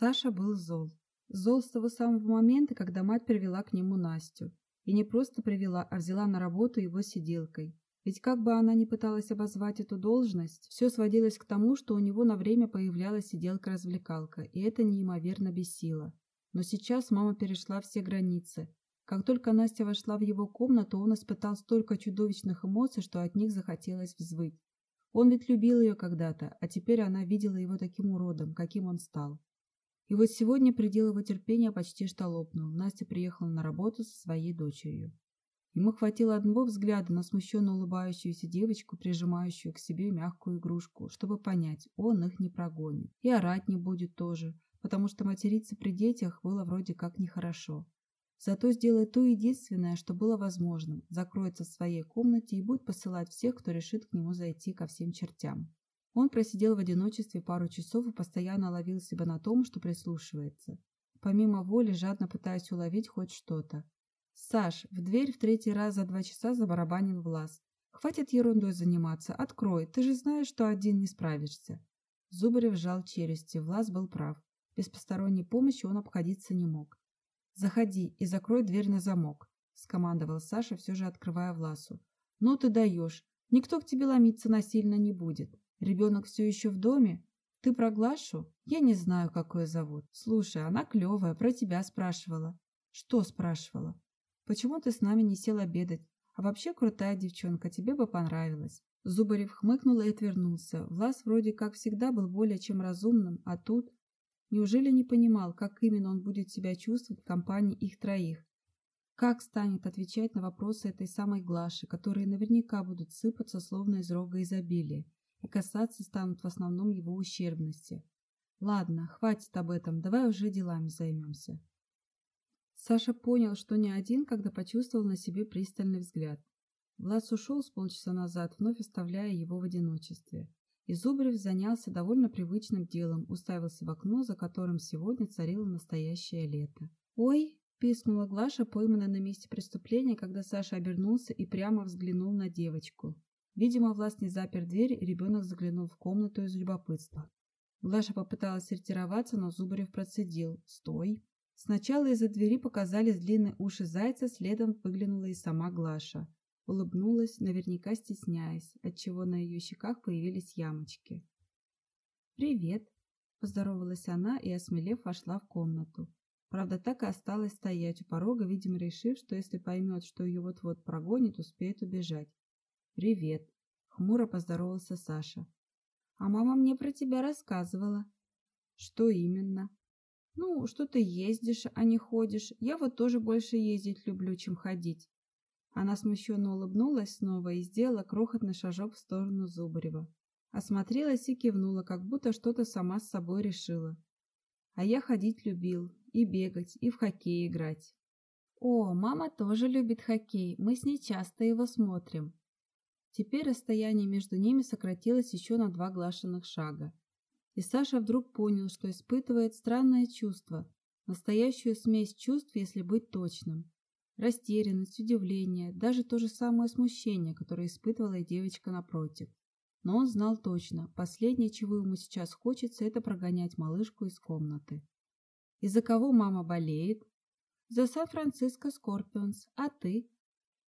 Саша был зол. Зол с того самого момента, когда мать привела к нему Настю. И не просто привела, а взяла на работу его сиделкой. Ведь как бы она ни пыталась обозвать эту должность, все сводилось к тому, что у него на время появлялась сиделка-развлекалка, и это неимоверно бесило. Но сейчас мама перешла все границы. Как только Настя вошла в его комнату, он испытал столько чудовищных эмоций, что от них захотелось взвыть. Он ведь любил ее когда-то, а теперь она видела его таким уродом, каким он стал. И вот сегодня предел его терпения почти что лопнул. Настя приехала на работу со своей дочерью. Ему хватило одного взгляда на смущенно улыбающуюся девочку, прижимающую к себе мягкую игрушку, чтобы понять, он их не прогонит. И орать не будет тоже, потому что материться при детях было вроде как нехорошо. Зато сделает то единственное, что было возможным, закроется в своей комнате и будет посылать всех, кто решит к нему зайти ко всем чертям. Он просидел в одиночестве пару часов и постоянно ловил себя на том, что прислушивается. Помимо воли, жадно пытаясь уловить хоть что-то. «Саш, в дверь в третий раз за два часа забарабанил Влас. Хватит ерундой заниматься, открой, ты же знаешь, что один не справишься». Зубарев сжал челюсти, Влас был прав. Без посторонней помощи он обходиться не мог. «Заходи и закрой дверь на замок», — скомандовал Саша, все же открывая Власу. «Ну ты даешь. Никто к тебе ломиться насильно не будет. Ребенок все еще в доме? Ты про Глашу? Я не знаю, как зовут. Слушай, она клевая, про тебя спрашивала». «Что спрашивала?» «Почему ты с нами не сел обедать? А вообще крутая девчонка, тебе бы понравилось». Зубарев хмыкнул и отвернулся. Влас вроде как всегда был более чем разумным, а тут... Неужели не понимал, как именно он будет себя чувствовать в компании их троих? Как станет отвечать на вопросы этой самой Глаши, которые наверняка будут сыпаться словно из рога изобилия, и касаться станут в основном его ущербности? Ладно, хватит об этом, давай уже делами займемся. Саша понял, что не один, когда почувствовал на себе пристальный взгляд. Влас ушел с полчаса назад, вновь оставляя его в одиночестве. И Зубарев занялся довольно привычным делом, уставился в окно, за которым сегодня царило настоящее лето. «Ой!» – пискнула Глаша, пойманная на месте преступления, когда Саша обернулся и прямо взглянул на девочку. Видимо, Влас не запер дверь, и ребенок заглянул в комнату из любопытства. Глаша попыталась ретироваться, но Зубарев процедил. «Стой!» Сначала из-за двери показались длинные уши зайца, следом выглянула и сама Глаша. Улыбнулась, наверняка стесняясь, отчего на ее щеках появились ямочки. «Привет!» – поздоровалась она и, осмелев, вошла в комнату. Правда, так и осталась стоять у порога, видимо, решив, что если поймет, что ее вот-вот прогонит, успеет убежать. «Привет!» – хмуро поздоровался Саша. «А мама мне про тебя рассказывала». «Что именно?» «Ну, что ты ездишь, а не ходишь. Я вот тоже больше ездить люблю, чем ходить. Она смущенно улыбнулась снова и сделала крохотный шажок в сторону Зубарева. Осмотрелась и кивнула, как будто что-то сама с собой решила. А я ходить любил, и бегать, и в хоккей играть. О, мама тоже любит хоккей, мы с ней часто его смотрим. Теперь расстояние между ними сократилось еще на два глашенных шага. И Саша вдруг понял, что испытывает странное чувство, настоящую смесь чувств, если быть точным. Растерянность, удивление, даже то же самое смущение, которое испытывала и девочка напротив. Но он знал точно, последнее, чего ему сейчас хочется, это прогонять малышку из комнаты. И за кого мама болеет? За Сан-Франциско Скорпионс. А ты?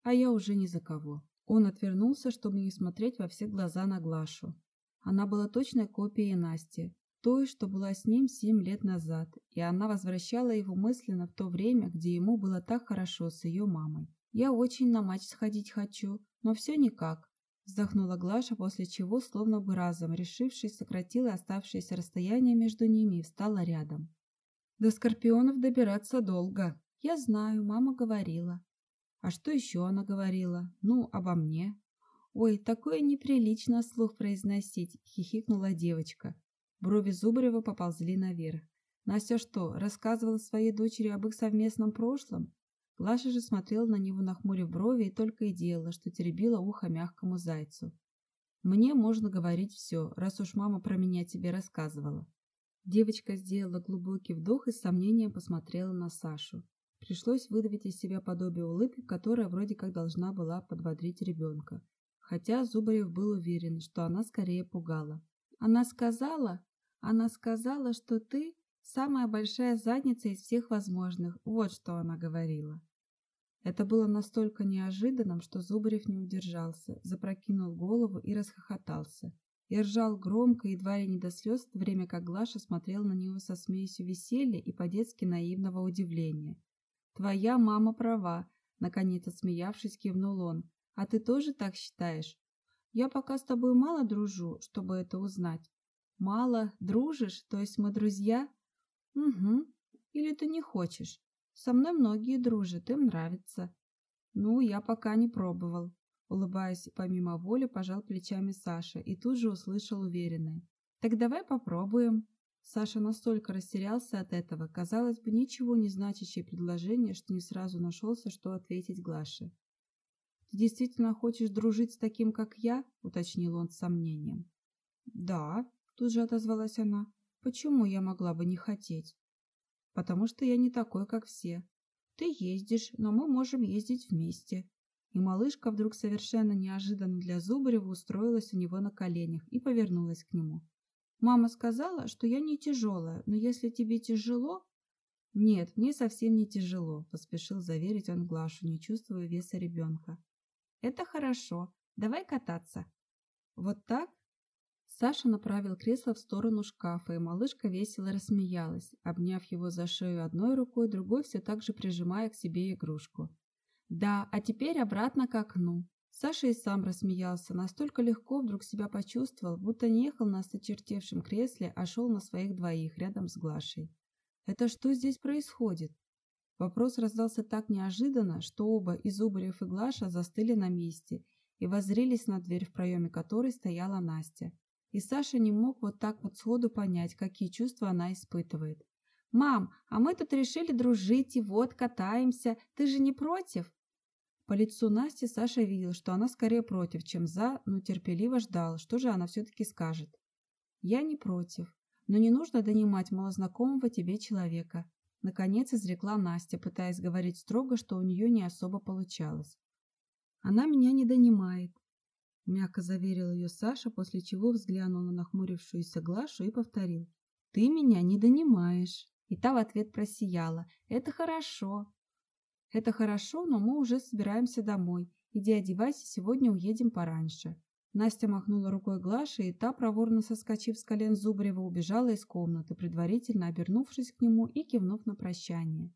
А я уже ни за кого. Он отвернулся, чтобы не смотреть во все глаза на Глашу. Она была точной копией Насти, той, что была с ним семь лет назад, и она возвращала его мысленно в то время, где ему было так хорошо с ее мамой. «Я очень на матч сходить хочу, но все никак», вздохнула Глаша, после чего, словно бы разом, решившись, сократила оставшееся расстояние между ними и встала рядом. «До Скорпионов добираться долго. Я знаю, мама говорила». «А что еще она говорила? Ну, обо мне?» «Ой, такое неприлично слух произносить», — хихикнула девочка. Брови Зубарева поползли наверх. Настя что, рассказывала своей дочери об их совместном прошлом? Глаша же смотрела на него нахмурив брови и только и делала, что теребила ухо мягкому зайцу. «Мне можно говорить все, раз уж мама про меня тебе рассказывала». Девочка сделала глубокий вдох и с сомнением посмотрела на Сашу. Пришлось выдавить из себя подобие улыбки, которая вроде как должна была подбодрить ребенка. Хотя Зубарев был уверен, что она скорее пугала. Она сказала, она сказала, что ты Самая большая задница из всех возможных, вот что она говорила. Это было настолько неожиданным, что Зубарев не удержался, запрокинул голову и расхохотался. И ржал громко, едва ли не до слез, в время как Глаша смотрела на него со смесью веселья и по-детски наивного удивления. «Твоя мама права», — наконец отсмеявшись, кивнул он. «А ты тоже так считаешь?» «Я пока с тобой мало дружу, чтобы это узнать». «Мало? Дружишь? То есть мы друзья?» «Угу. Или ты не хочешь?» Со мной многие дружат, им нравится. Ну, я пока не пробовал. Улыбаясь помимо воли, пожал плечами Саша и тут же услышал уверенное. Так давай попробуем. Саша настолько растерялся от этого, казалось бы, ничего не значащее предложение, что не сразу нашелся, что ответить Глаше. «Ты действительно хочешь дружить с таким, как я?» — уточнил он с сомнением. «Да», — тут же отозвалась она. «Почему я могла бы не хотеть?» потому что я не такой, как все. Ты ездишь, но мы можем ездить вместе. И малышка вдруг совершенно неожиданно для Зубарева устроилась у него на коленях и повернулась к нему. Мама сказала, что я не тяжелая, но если тебе тяжело... Нет, мне совсем не тяжело, поспешил заверить он Глашу, не чувствуя веса ребенка. Это хорошо. Давай кататься. Вот так? Саша направил кресло в сторону шкафа, и малышка весело рассмеялась, обняв его за шею одной рукой, другой все так же прижимая к себе игрушку. «Да, а теперь обратно к окну». Саша и сам рассмеялся, настолько легко вдруг себя почувствовал, будто не ехал на осточертевшем кресле, а шел на своих двоих рядом с Глашей. «Это что здесь происходит?» Вопрос раздался так неожиданно, что оба, и Зубарев, и Глаша, застыли на месте и воззрелись на дверь, в проеме которой стояла Настя. И Саша не мог вот так вот сходу понять, какие чувства она испытывает. «Мам, а мы тут решили дружить и вот катаемся. Ты же не против?» По лицу Насти Саша видел, что она скорее против, чем за, но терпеливо ждал, что же она все-таки скажет. «Я не против, но не нужно донимать малознакомого тебе человека», наконец изрекла Настя, пытаясь говорить строго, что у нее не особо получалось. «Она меня не донимает. — мягко заверил ее Саша, после чего взглянул на нахмурившуюся Глашу и повторил. «Ты меня не донимаешь». И та в ответ просияла. «Это хорошо». «Это хорошо, но мы уже собираемся домой. Иди одевайся, сегодня уедем пораньше». Настя махнула рукой Глаше, и та, проворно соскочив с колен Зубарева, убежала из комнаты, предварительно обернувшись к нему и кивнув на прощание.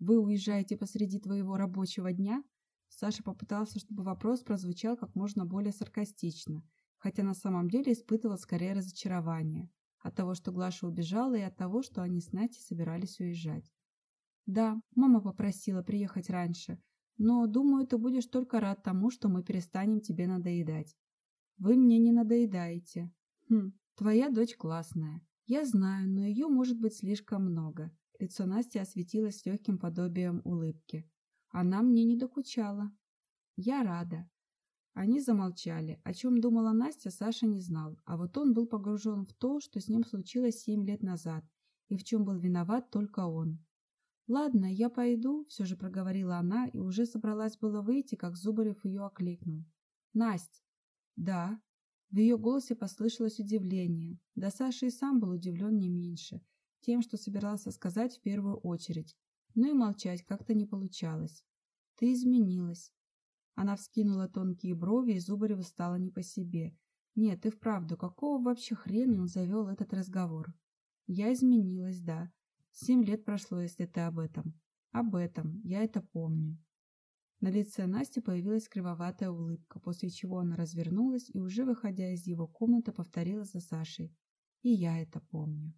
«Вы уезжаете посреди твоего рабочего дня?» Саша попытался, чтобы вопрос прозвучал как можно более саркастично, хотя на самом деле испытывал скорее разочарование от того, что Глаша убежала, и от того, что они с Натей собирались уезжать. «Да, мама попросила приехать раньше, но, думаю, ты будешь только рад тому, что мы перестанем тебе надоедать. Вы мне не надоедаете. Хм, твоя дочь классная. Я знаю, но ее может быть слишком много». Лицо Насти осветилось легким подобием улыбки. Она мне не докучала. Я рада. Они замолчали. О чем думала Настя, Саша не знал, а вот он был погружен в то, что с ним случилось семь лет назад, и в чем был виноват только он. «Ладно, я пойду», — все же проговорила она, и уже собралась было выйти, как Зубарев ее окликнул. «Насть!» «Да». В ее голосе послышалось удивление. Да Саша и сам был удивлен не меньше, тем, что собирался сказать в первую очередь но и молчать как-то не получалось. Ты изменилась. Она вскинула тонкие брови, и Зубареву стало не по себе. Нет, и вправду, какого вообще хрена он завел этот разговор? Я изменилась, да. Семь лет прошло, если ты об этом. Об этом, я это помню. На лице Насти появилась кривоватая улыбка, после чего она развернулась и, уже выходя из его комнаты, повторила за Сашей. И я это помню.